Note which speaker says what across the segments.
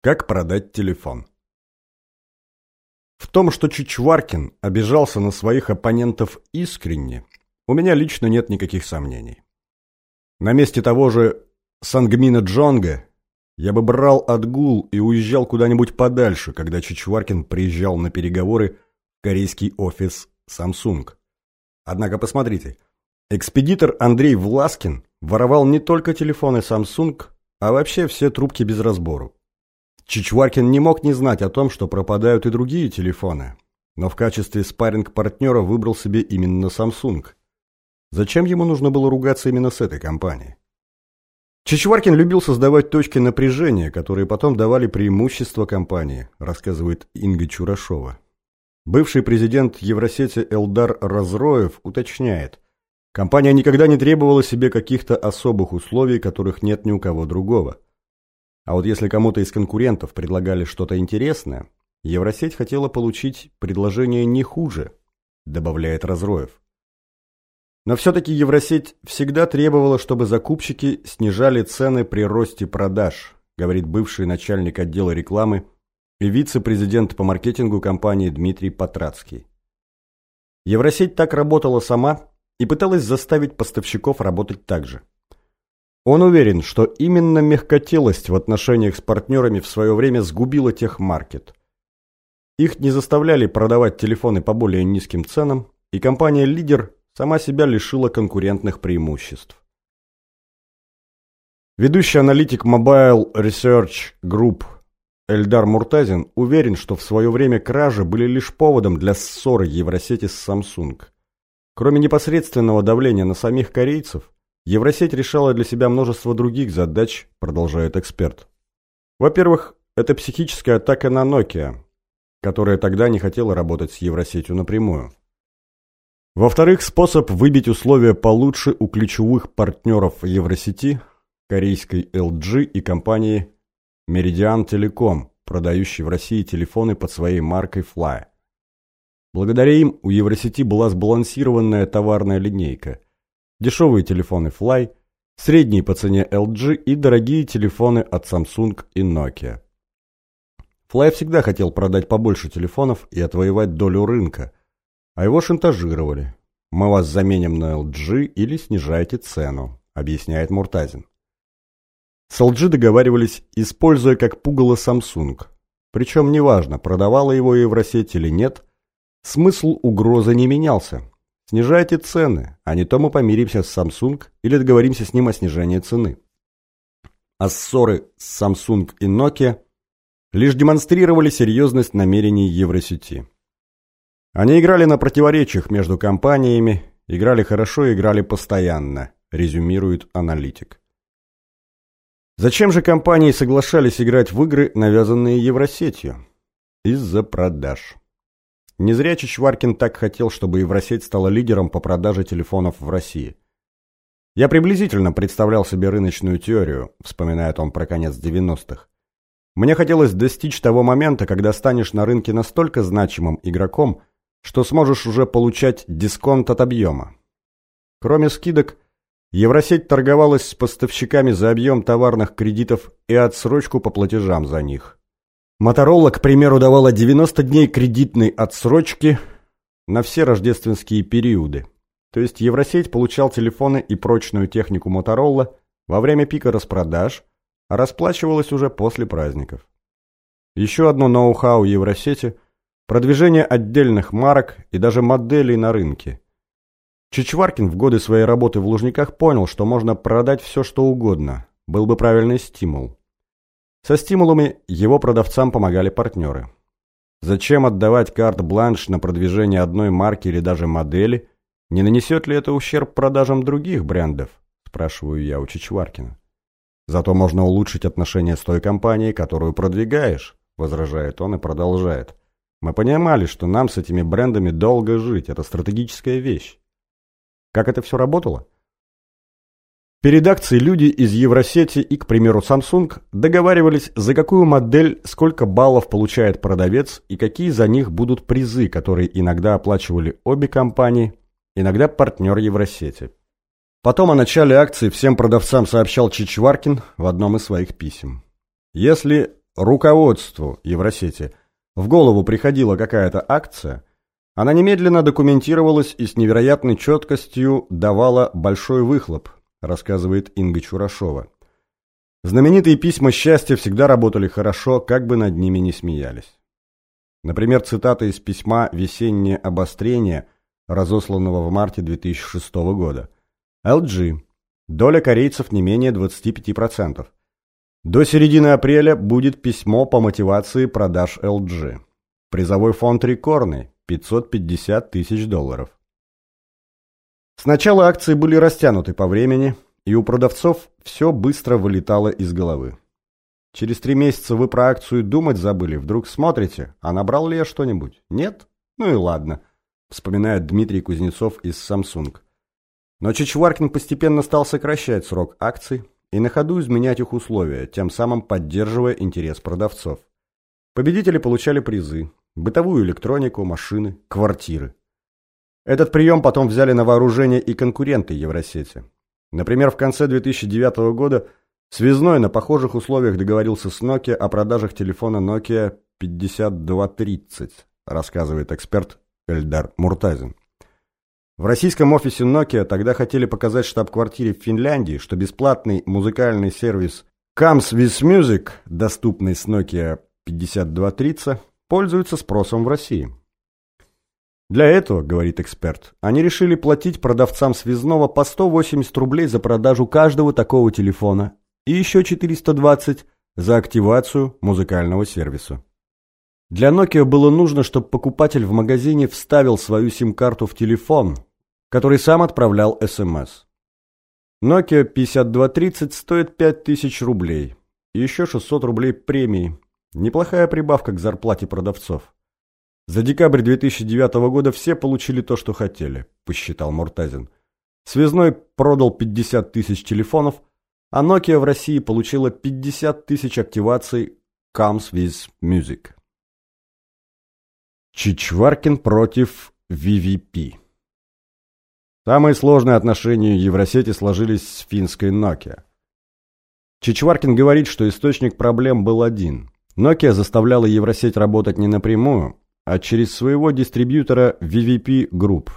Speaker 1: Как продать телефон? В том, что Чичваркин обижался на своих оппонентов искренне, у меня лично нет никаких сомнений. На месте того же Сангмина Джонга я бы брал отгул и уезжал куда-нибудь подальше, когда Чичваркин приезжал на переговоры в корейский офис Samsung. Однако посмотрите, экспедитор Андрей Власкин воровал не только телефоны Samsung, а вообще все трубки без разбору. Чичваркин не мог не знать о том, что пропадают и другие телефоны, но в качестве спарринг-партнера выбрал себе именно Samsung. Зачем ему нужно было ругаться именно с этой компанией? Чичваркин любил создавать точки напряжения, которые потом давали преимущество компании, рассказывает Инга Чурашова. Бывший президент Евросети Элдар Разроев уточняет, компания никогда не требовала себе каких-то особых условий, которых нет ни у кого другого. А вот если кому-то из конкурентов предлагали что-то интересное, Евросеть хотела получить предложение не хуже, добавляет Разроев. Но все-таки Евросеть всегда требовала, чтобы закупщики снижали цены при росте продаж, говорит бывший начальник отдела рекламы и вице-президент по маркетингу компании Дмитрий Патрацкий. Евросеть так работала сама и пыталась заставить поставщиков работать так же. Он уверен, что именно мягкотелость в отношениях с партнерами в свое время сгубила техмаркет. Их не заставляли продавать телефоны по более низким ценам, и компания «Лидер» сама себя лишила конкурентных преимуществ. Ведущий аналитик Mobile Research Group Эльдар Муртазин уверен, что в свое время кражи были лишь поводом для ссоры Евросети с Samsung. Кроме непосредственного давления на самих корейцев, Евросеть решала для себя множество других задач, продолжает эксперт. Во-первых, это психическая атака на Nokia, которая тогда не хотела работать с Евросетью напрямую. Во-вторых, способ выбить условия получше у ключевых партнеров Евросети, корейской LG и компании Meridian Telecom, продающей в России телефоны под своей маркой Fly. Благодаря им у Евросети была сбалансированная товарная линейка. Дешевые телефоны Fly, средние по цене LG и дорогие телефоны от Samsung и Nokia. Fly всегда хотел продать побольше телефонов и отвоевать долю рынка – а его шантажировали. «Мы вас заменим на LG или снижайте цену», — объясняет Муртазин. С LG договаривались, используя как пугало Samsung. Причем неважно, продавала его Евросеть или нет, смысл угрозы не менялся. Снижайте цены, а не то мы помиримся с Samsung или договоримся с ним о снижении цены. А ссоры с Samsung и Nokia лишь демонстрировали серьезность намерений Евросети. Они играли на противоречиях между компаниями, играли хорошо и играли постоянно, резюмирует аналитик. Зачем же компании соглашались играть в игры, навязанные Евросетью? Из-за продаж. Не зря Чичваркин так хотел, чтобы Евросеть стала лидером по продаже телефонов в России. Я приблизительно представлял себе рыночную теорию, вспоминает он про конец 90-х. Мне хотелось достичь того момента, когда станешь на рынке настолько значимым игроком, что сможешь уже получать дисконт от объема. Кроме скидок, Евросеть торговалась с поставщиками за объем товарных кредитов и отсрочку по платежам за них. Моторола, к примеру, давала 90 дней кредитной отсрочки на все рождественские периоды. То есть Евросеть получал телефоны и прочную технику Моторола во время пика распродаж, а расплачивалась уже после праздников. Еще одно ноу-хау Евросети – продвижение отдельных марок и даже моделей на рынке. Чичваркин в годы своей работы в Лужниках понял, что можно продать все, что угодно, был бы правильный стимул. Со стимулами его продавцам помогали партнеры. Зачем отдавать карт-бланш на продвижение одной марки или даже модели? Не нанесет ли это ущерб продажам других брендов? Спрашиваю я у Чичваркина. Зато можно улучшить отношения с той компанией, которую продвигаешь, возражает он и продолжает. Мы понимали, что нам с этими брендами долго жить, это стратегическая вещь. Как это все работало? Перед акцией люди из Евросети и, к примеру, Samsung договаривались, за какую модель сколько баллов получает продавец и какие за них будут призы, которые иногда оплачивали обе компании, иногда партнер Евросети. Потом о начале акции всем продавцам сообщал Чичваркин в одном из своих писем. Если руководству Евросети в голову приходила какая-то акция, она немедленно документировалась и с невероятной четкостью давала большой выхлоп, рассказывает Инга Чурашова. Знаменитые письма счастья всегда работали хорошо, как бы над ними не смеялись. Например, цитата из письма «Весеннее обострение», разосланного в марте 2006 года. LG. Доля корейцев не менее 25%. До середины апреля будет письмо по мотивации продаж LG. Призовой фонд рекордный – 550 тысяч долларов. Сначала акции были растянуты по времени, и у продавцов все быстро вылетало из головы. Через три месяца вы про акцию думать забыли, вдруг смотрите, а набрал ли я что-нибудь? Нет? Ну и ладно, вспоминает Дмитрий Кузнецов из Samsung. Но Чичваркин постепенно стал сокращать срок акций и на ходу изменять их условия, тем самым поддерживая интерес продавцов. Победители получали призы, бытовую электронику, машины, квартиры. Этот прием потом взяли на вооружение и конкуренты Евросети. Например, в конце 2009 года Связной на похожих условиях договорился с Nokia о продажах телефона Nokia 5230, рассказывает эксперт Эльдар Муртазин. В российском офисе Nokia тогда хотели показать штаб-квартире в Финляндии, что бесплатный музыкальный сервис Comes with Music, доступный с Nokia 5230, пользуется спросом в России. Для этого, говорит эксперт, они решили платить продавцам связного по 180 рублей за продажу каждого такого телефона и еще 420 за активацию музыкального сервиса. Для Nokia было нужно, чтобы покупатель в магазине вставил свою сим-карту в телефон, который сам отправлял СМС. Nokia 5230 стоит 5000 рублей. И еще 600 рублей премии. Неплохая прибавка к зарплате продавцов. За декабрь 2009 года все получили то, что хотели, посчитал Муртазин. Связной продал 50 тысяч телефонов, а Nokia в России получила 50 тысяч активаций Comes with Music. Чичваркин против VVP. Самые сложные отношения Евросети сложились с финской Nokia. Чичваркин говорит, что источник проблем был один. Nokia заставляла Евросеть работать не напрямую, а через своего дистрибьютора VVP Group.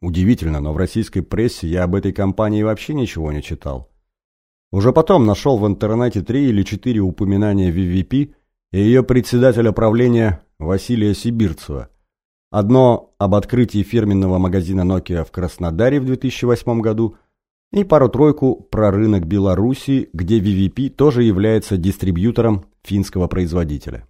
Speaker 1: Удивительно, но в российской прессе я об этой компании вообще ничего не читал. Уже потом нашел в интернете три или четыре упоминания VVP и ее председателя правления Василия Сибирцева – Одно об открытии фирменного магазина Nokia в Краснодаре в 2008 году и пару-тройку про рынок Беларуси, где VVP тоже является дистрибьютором финского производителя.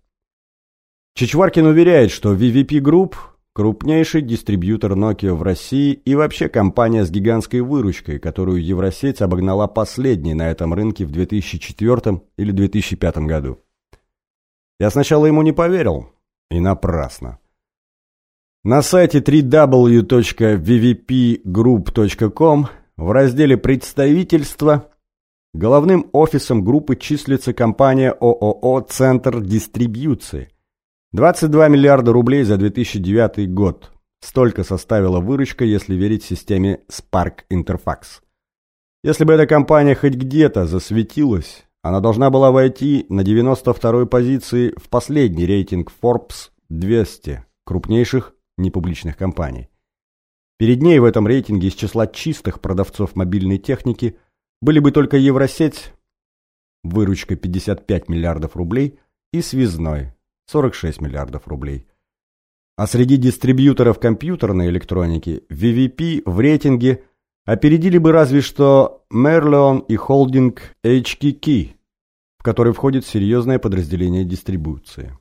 Speaker 1: Чичваркин уверяет, что VVP Group – крупнейший дистрибьютор Nokia в России и вообще компания с гигантской выручкой, которую Евросеть обогнала последней на этом рынке в 2004 или 2005 году. Я сначала ему не поверил, и напрасно. На сайте www.vvpgroup.com в разделе «Представительство» головным офисом группы числится компания ООО «Центр дистрибьюции». 22 миллиарда рублей за 2009 год. Столько составила выручка, если верить системе Spark Interfax. Если бы эта компания хоть где-то засветилась, она должна была войти на 92-й позиции в последний рейтинг Forbes 200 крупнейших непубличных компаний. Перед ней в этом рейтинге из числа чистых продавцов мобильной техники были бы только Евросеть, выручка 55 миллиардов рублей, и Связной, 46 миллиардов рублей. А среди дистрибьюторов компьютерной электроники VVP в рейтинге опередили бы разве что Merlion и холдинг HKK, в который входит серьезное подразделение дистрибуции.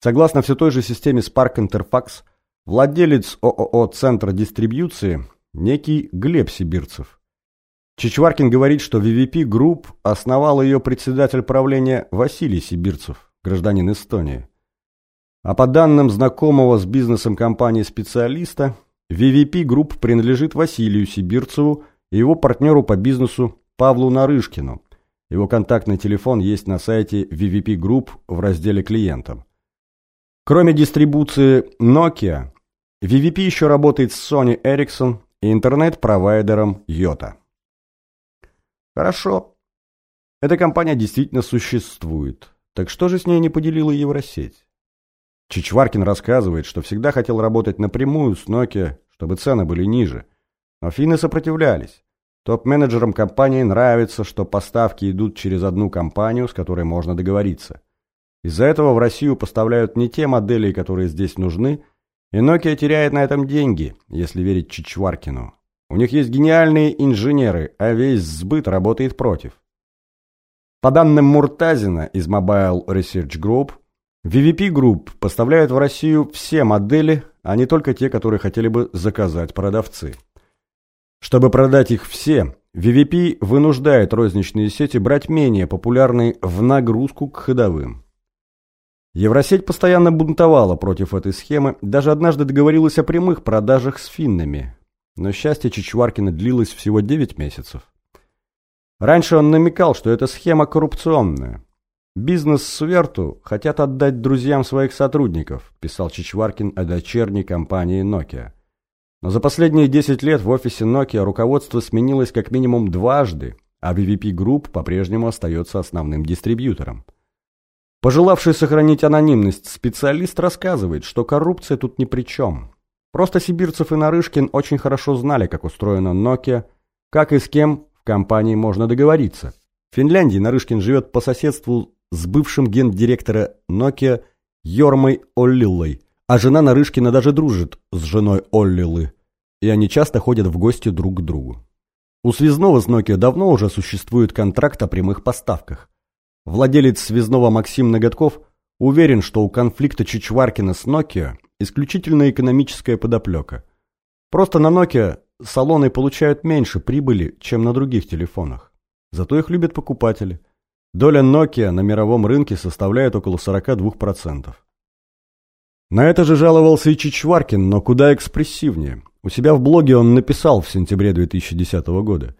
Speaker 1: Согласно все той же системе Spark Interfax – Владелец ООО «Центр дистрибьюции» некий Глеб Сибирцев. Чичваркин говорит, что VVP Group основал ее председатель правления Василий Сибирцев, гражданин Эстонии. А по данным знакомого с бизнесом компании специалиста, VVP Group принадлежит Василию Сибирцеву и его партнеру по бизнесу Павлу Нарышкину. Его контактный телефон есть на сайте VVP Group в разделе «Клиентам». Кроме дистрибуции Nokia, VVP еще работает с Sony Ericsson и интернет-провайдером Yota. Хорошо. Эта компания действительно существует. Так что же с ней не поделила Евросеть? Чичваркин рассказывает, что всегда хотел работать напрямую с Nokia, чтобы цены были ниже. Но финны сопротивлялись. Топ-менеджерам компании нравится, что поставки идут через одну компанию, с которой можно договориться. Из-за этого в Россию поставляют не те модели, которые здесь нужны, и Nokia теряет на этом деньги, если верить Чичваркину. У них есть гениальные инженеры, а весь сбыт работает против. По данным Муртазина из Mobile Research Group, VVP Group поставляет в Россию все модели, а не только те, которые хотели бы заказать продавцы. Чтобы продать их все, VVP вынуждает розничные сети брать менее популярные в нагрузку к ходовым. Евросеть постоянно бунтовала против этой схемы, даже однажды договорилась о прямых продажах с финнами. Но счастье Чичваркина длилось всего 9 месяцев. Раньше он намекал, что эта схема коррупционная. «Бизнес Сверту хотят отдать друзьям своих сотрудников», писал Чичваркин о дочерней компании Nokia. Но за последние 10 лет в офисе Nokia руководство сменилось как минимум дважды, а VVP Group по-прежнему остается основным дистрибьютором. Пожелавший сохранить анонимность специалист рассказывает, что коррупция тут ни при чем. Просто Сибирцев и Нарышкин очень хорошо знали, как устроена Nokia, как и с кем в компании можно договориться. В Финляндии Нарышкин живет по соседству с бывшим гендиректора Nokia Йормой Оллилой, а жена Нарышкина даже дружит с женой Оллилы, и они часто ходят в гости друг к другу. У связного с Nokia давно уже существует контракт о прямых поставках. Владелец связного Максим Ноготков уверен, что у конфликта Чичваркина с Nokia исключительно экономическая подоплека. Просто на Nokia салоны получают меньше прибыли, чем на других телефонах. Зато их любят покупатели. Доля Nokia на мировом рынке составляет около 42%. На это же жаловался и Чичваркин, но куда экспрессивнее. У себя в блоге он написал в сентябре 2010 года.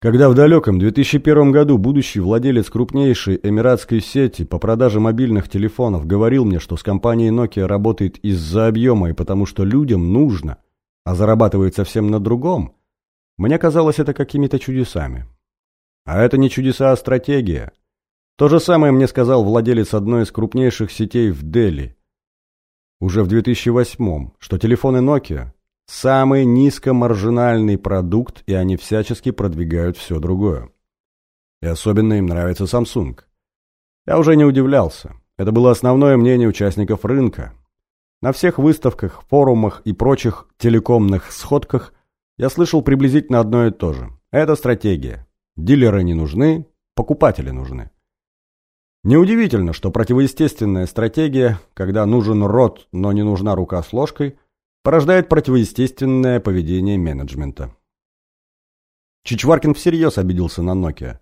Speaker 1: Когда в далеком 2001 году будущий владелец крупнейшей эмиратской сети по продаже мобильных телефонов говорил мне, что с компанией Nokia работает из-за объема и потому что людям нужно, а зарабатывает совсем на другом, мне казалось это какими-то чудесами. А это не чудеса, а стратегия. То же самое мне сказал владелец одной из крупнейших сетей в Дели – уже в 2008 что телефоны Nokia – самый низкомаржинальный продукт, и они всячески продвигают все другое. И особенно им нравится Samsung. Я уже не удивлялся. Это было основное мнение участников рынка. На всех выставках, форумах и прочих телекомных сходках я слышал приблизительно одно и то же. Это стратегия. Дилеры не нужны, покупатели нужны. Неудивительно, что противоестественная стратегия, когда нужен рот, но не нужна рука с ложкой, порождает противоестественное поведение менеджмента. Чичваркин всерьез обиделся на Nokia.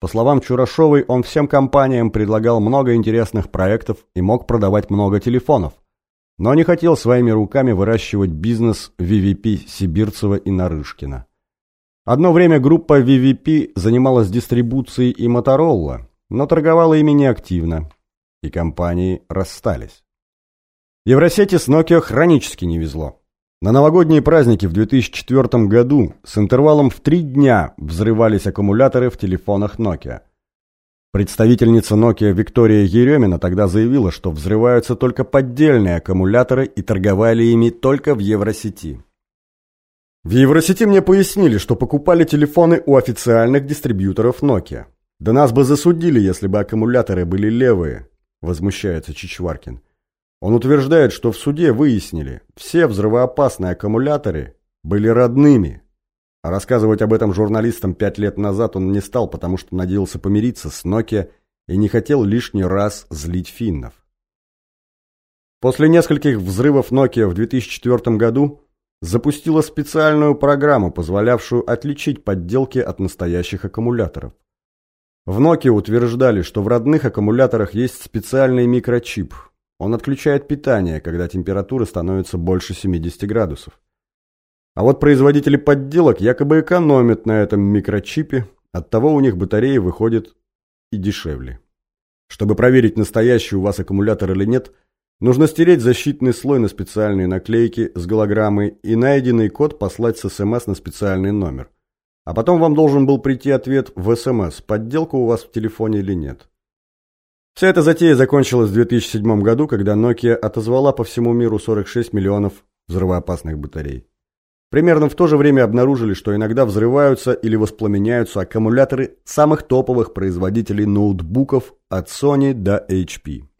Speaker 1: По словам Чурашовой, он всем компаниям предлагал много интересных проектов и мог продавать много телефонов, но не хотел своими руками выращивать бизнес VVP Сибирцева и Нарышкина. Одно время группа VVP занималась дистрибуцией и Моторола, но торговала ими неактивно, и компании расстались. Евросети с Nokia хронически не везло. На новогодние праздники в 2004 году с интервалом в три дня взрывались аккумуляторы в телефонах Nokia. Представительница Nokia Виктория Еремина тогда заявила, что взрываются только поддельные аккумуляторы и торговали ими только в Евросети. В Евросети мне пояснили, что покупали телефоны у официальных дистрибьюторов Nokia. «Да нас бы засудили, если бы аккумуляторы были левые», – возмущается Чичваркин. Он утверждает, что в суде выяснили, все взрывоопасные аккумуляторы были родными. А рассказывать об этом журналистам пять лет назад он не стал, потому что надеялся помириться с Nokia и не хотел лишний раз злить финнов. После нескольких взрывов Nokia в 2004 году запустила специальную программу, позволявшую отличить подделки от настоящих аккумуляторов. В Nokia утверждали, что в родных аккумуляторах есть специальный микрочип. Он отключает питание, когда температура становится больше 70 градусов. А вот производители подделок якобы экономят на этом микрочипе, оттого у них батареи выходят и дешевле. Чтобы проверить, настоящий у вас аккумулятор или нет, нужно стереть защитный слой на специальные наклейки с голограммой и найденный код послать с СМС на специальный номер. А потом вам должен был прийти ответ в СМС, подделка у вас в телефоне или нет. Вся эта затея закончилась в 2007 году, когда Nokia отозвала по всему миру 46 миллионов взрывоопасных батарей. Примерно в то же время обнаружили, что иногда взрываются или воспламеняются аккумуляторы самых топовых производителей ноутбуков от Sony до HP.